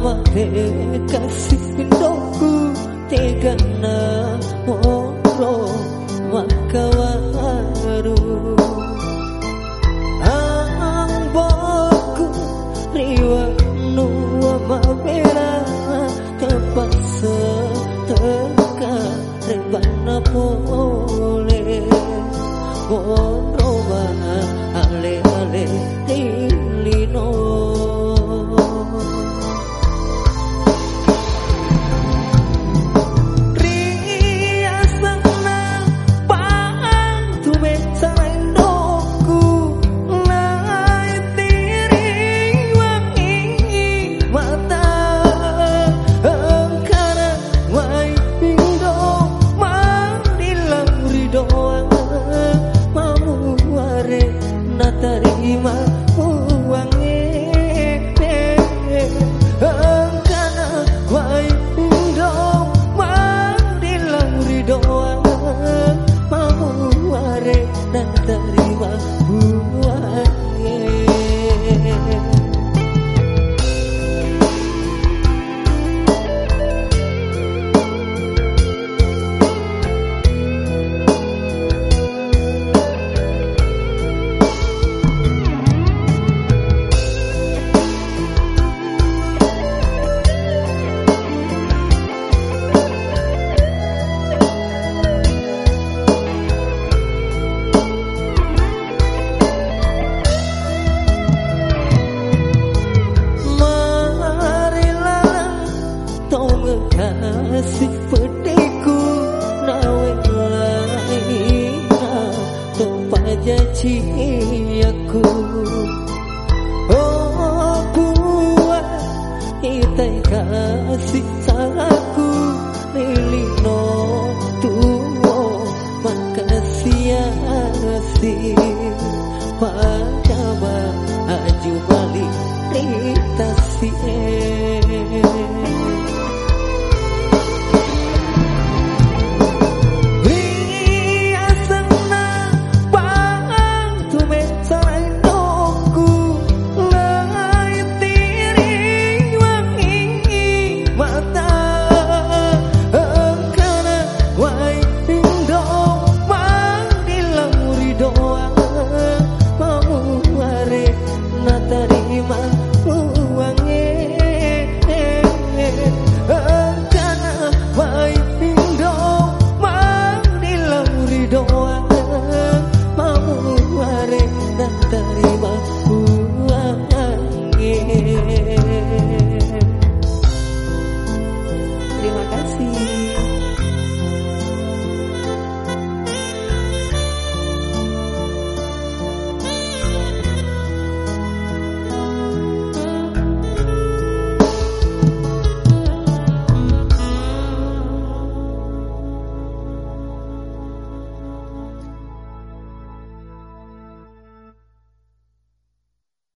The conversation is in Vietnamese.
amate kasih pindoku tega na moro makawaru ang boku riwa nuwa mabera terpaksa teka rebana pole oh 的 kasih pediku nawe laina Tumpah janji aku Oh buat itai kasih salaku Lilino tuwo makasih asih Pada terima